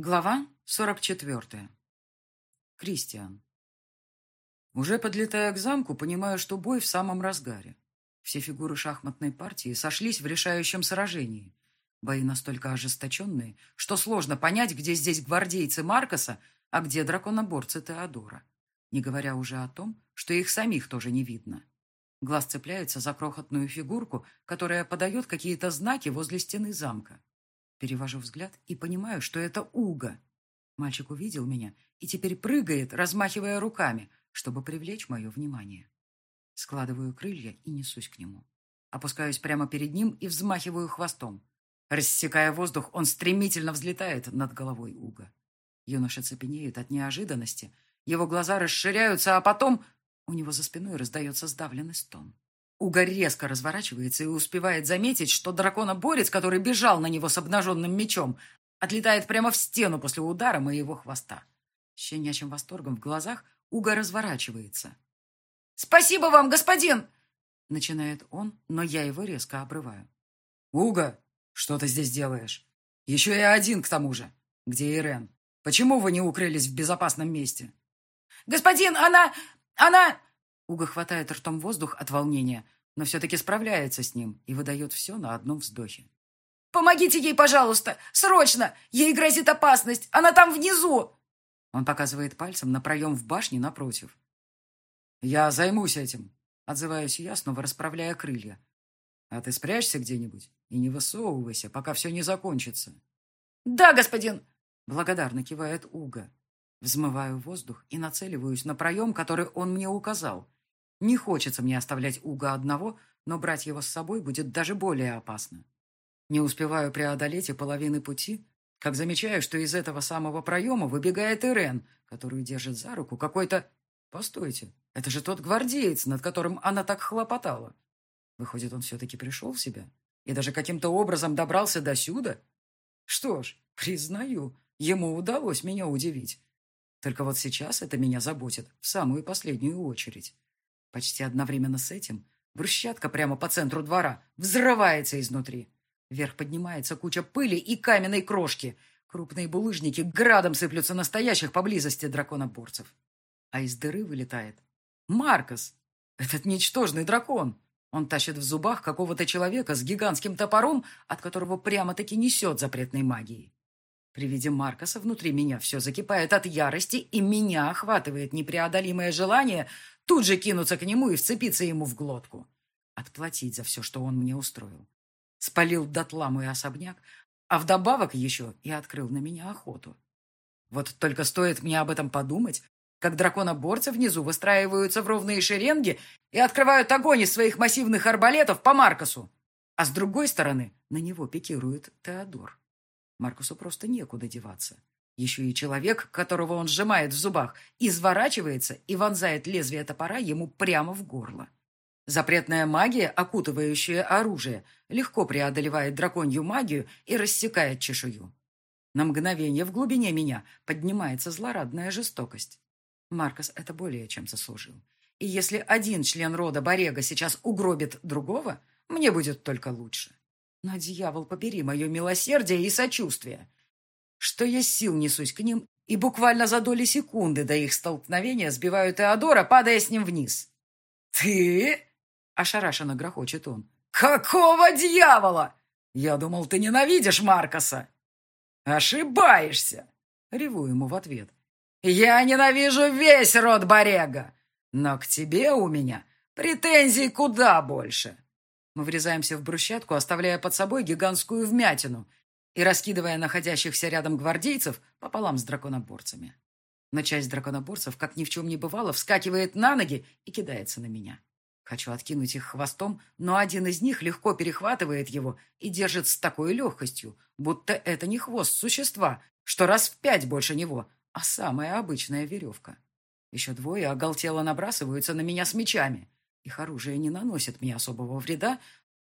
Глава 44. Кристиан. Уже подлетая к замку, понимаю, что бой в самом разгаре. Все фигуры шахматной партии сошлись в решающем сражении. Бои настолько ожесточенные, что сложно понять, где здесь гвардейцы Маркоса, а где драконоборцы Теодора. Не говоря уже о том, что их самих тоже не видно. Глаз цепляется за крохотную фигурку, которая подает какие-то знаки возле стены замка. Перевожу взгляд и понимаю, что это Уга. Мальчик увидел меня и теперь прыгает, размахивая руками, чтобы привлечь мое внимание. Складываю крылья и несусь к нему. Опускаюсь прямо перед ним и взмахиваю хвостом. Рассекая воздух, он стремительно взлетает над головой Уга. Юноша цепенеет от неожиданности. Его глаза расширяются, а потом у него за спиной раздается сдавленный стон. Угор резко разворачивается и успевает заметить, что дракона-борец, который бежал на него с обнаженным мечом, отлетает прямо в стену после удара моего хвоста. С щенячьим восторгом в глазах Уга разворачивается. «Спасибо вам, господин!» Начинает он, но я его резко обрываю. «Уга, что ты здесь делаешь? Еще и один к тому же. Где Ирен? Почему вы не укрылись в безопасном месте?» «Господин, она... она...» Уга хватает ртом воздух от волнения, но все-таки справляется с ним и выдает все на одном вздохе. «Помогите ей, пожалуйста! Срочно! Ей грозит опасность! Она там внизу!» Он показывает пальцем на проем в башне напротив. «Я займусь этим», — отзываюсь я, снова расправляя крылья. «А ты спрячься где-нибудь и не высовывайся, пока все не закончится». «Да, господин!» — благодарно кивает Уга. Взмываю воздух и нацеливаюсь на проем, который он мне указал. Не хочется мне оставлять Уга одного, но брать его с собой будет даже более опасно. Не успеваю преодолеть и половины пути, как замечаю, что из этого самого проема выбегает Ирен, которую держит за руку какой-то... Постойте, это же тот гвардеец, над которым она так хлопотала. Выходит, он все-таки пришел в себя и даже каким-то образом добрался до сюда? Что ж, признаю, ему удалось меня удивить. Только вот сейчас это меня заботит в самую последнюю очередь. Почти одновременно с этим брусчатка прямо по центру двора взрывается изнутри. Вверх поднимается куча пыли и каменной крошки. Крупные булыжники градом сыплются настоящих поблизости драконоборцев. А из дыры вылетает Маркос, этот ничтожный дракон. Он тащит в зубах какого-то человека с гигантским топором, от которого прямо-таки несет запретной магией. При виде Маркоса внутри меня все закипает от ярости, и меня охватывает непреодолимое желание тут же кинуться к нему и вцепиться ему в глотку. Отплатить за все, что он мне устроил. Спалил дотла мой особняк, а вдобавок еще и открыл на меня охоту. Вот только стоит мне об этом подумать, как драконоборцы внизу выстраиваются в ровные шеренги и открывают огонь из своих массивных арбалетов по Маркосу. А с другой стороны на него пикирует Теодор. Маркусу просто некуда деваться. Еще и человек, которого он сжимает в зубах, изворачивается и вонзает лезвие топора ему прямо в горло. Запретная магия, окутывающая оружие, легко преодолевает драконью магию и рассекает чешую. На мгновение в глубине меня поднимается злорадная жестокость. Маркос это более чем заслужил. И если один член рода Борега сейчас угробит другого, мне будет только лучше. Но, дьявол, побери мое милосердие и сочувствие. Что я сил несусь к ним, и буквально за доли секунды до их столкновения сбиваю Теодора, падая с ним вниз. «Ты?» — ошарашенно грохочет он. «Какого дьявола? Я думал, ты ненавидишь Маркоса!» «Ошибаешься!» — реву ему в ответ. «Я ненавижу весь род Борега, но к тебе у меня претензий куда больше!» Мы врезаемся в брусчатку, оставляя под собой гигантскую вмятину и раскидывая находящихся рядом гвардейцев пополам с драконоборцами. Но часть драконоборцев, как ни в чем не бывало, вскакивает на ноги и кидается на меня. Хочу откинуть их хвостом, но один из них легко перехватывает его и держит с такой легкостью, будто это не хвост существа, что раз в пять больше него, а самая обычная веревка. Еще двое оголтело набрасываются на меня с мечами. Их оружие не наносит мне особого вреда,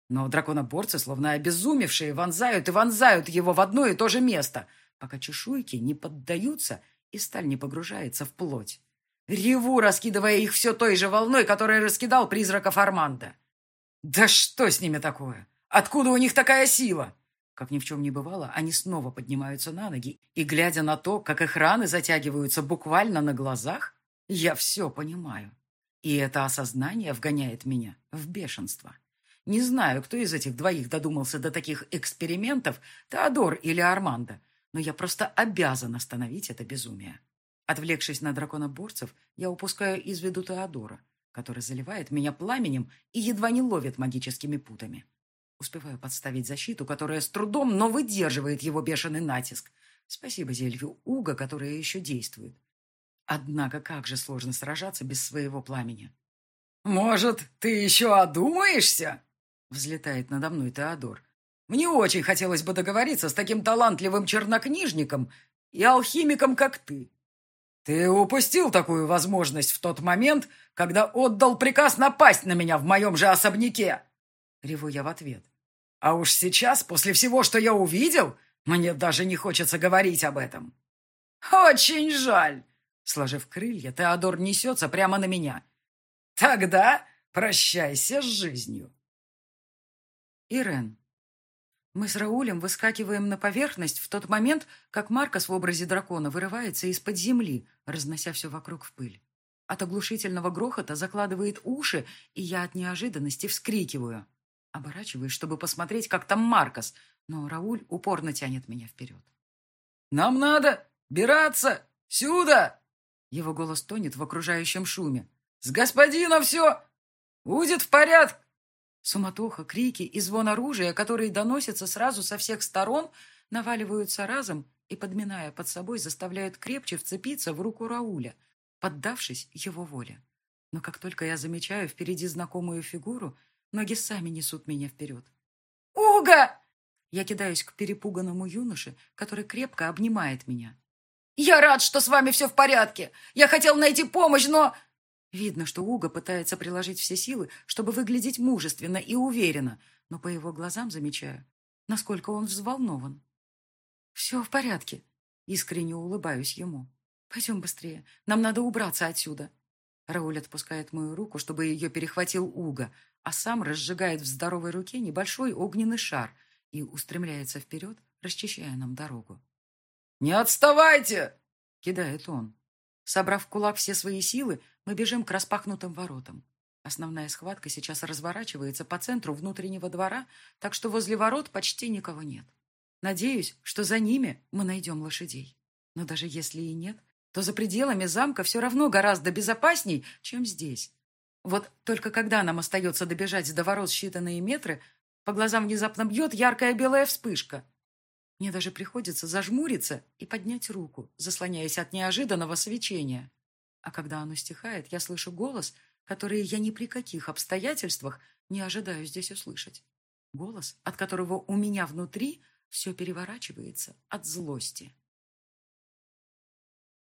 но драконоборцы, словно обезумевшие, вонзают и вонзают его в одно и то же место, пока чешуйки не поддаются и сталь не погружается в плоть. Реву, раскидывая их все той же волной, которой раскидал призраков Арманда. Да что с ними такое? Откуда у них такая сила? Как ни в чем не бывало, они снова поднимаются на ноги, и, глядя на то, как их раны затягиваются буквально на глазах, я все понимаю. И это осознание вгоняет меня в бешенство. Не знаю, кто из этих двоих додумался до таких экспериментов, Теодор или Армандо, но я просто обязан остановить это безумие. Отвлекшись на драконоборцев, я упускаю из виду Теодора, который заливает меня пламенем и едва не ловит магическими путами. Успеваю подставить защиту, которая с трудом, но выдерживает его бешеный натиск. Спасибо зелью Уга, которое еще действует. Однако как же сложно сражаться без своего пламени. «Может, ты еще одумаешься?» Взлетает надо мной Теодор. «Мне очень хотелось бы договориться с таким талантливым чернокнижником и алхимиком, как ты. Ты упустил такую возможность в тот момент, когда отдал приказ напасть на меня в моем же особняке!» Реву я в ответ. А уж сейчас, после всего, что я увидел, мне даже не хочется говорить об этом. Очень жаль. Сложив крылья, Теодор несется прямо на меня. Тогда прощайся с жизнью. Ирен. Мы с Раулем выскакиваем на поверхность в тот момент, как Маркос в образе дракона вырывается из-под земли, разнося все вокруг в пыль. От оглушительного грохота закладывает уши, и я от неожиданности вскрикиваю. Оборачиваюсь, чтобы посмотреть, как там Маркос, но Рауль упорно тянет меня вперед. «Нам надо бираться сюда!» Его голос тонет в окружающем шуме. «С господином все будет в порядке!» Суматоха, крики и звон оружия, которые доносятся сразу со всех сторон, наваливаются разом и, подминая под собой, заставляют крепче вцепиться в руку Рауля, поддавшись его воле. Но как только я замечаю впереди знакомую фигуру, Ноги сами несут меня вперед. «Уга!» Я кидаюсь к перепуганному юноше, который крепко обнимает меня. «Я рад, что с вами все в порядке! Я хотел найти помощь, но...» Видно, что Уга пытается приложить все силы, чтобы выглядеть мужественно и уверенно, но по его глазам замечаю, насколько он взволнован. «Все в порядке», — искренне улыбаюсь ему. «Пойдем быстрее, нам надо убраться отсюда». Рауль отпускает мою руку, чтобы ее перехватил Уга, а сам разжигает в здоровой руке небольшой огненный шар и устремляется вперед, расчищая нам дорогу. «Не отставайте!» — кидает он. Собрав в кулак все свои силы, мы бежим к распахнутым воротам. Основная схватка сейчас разворачивается по центру внутреннего двора, так что возле ворот почти никого нет. Надеюсь, что за ними мы найдем лошадей. Но даже если и нет, то за пределами замка все равно гораздо безопасней, чем здесь. Вот только когда нам остается добежать до ворот считанные метры, по глазам внезапно бьет яркая белая вспышка. Мне даже приходится зажмуриться и поднять руку, заслоняясь от неожиданного свечения. А когда оно стихает, я слышу голос, который я ни при каких обстоятельствах не ожидаю здесь услышать. Голос, от которого у меня внутри все переворачивается от злости.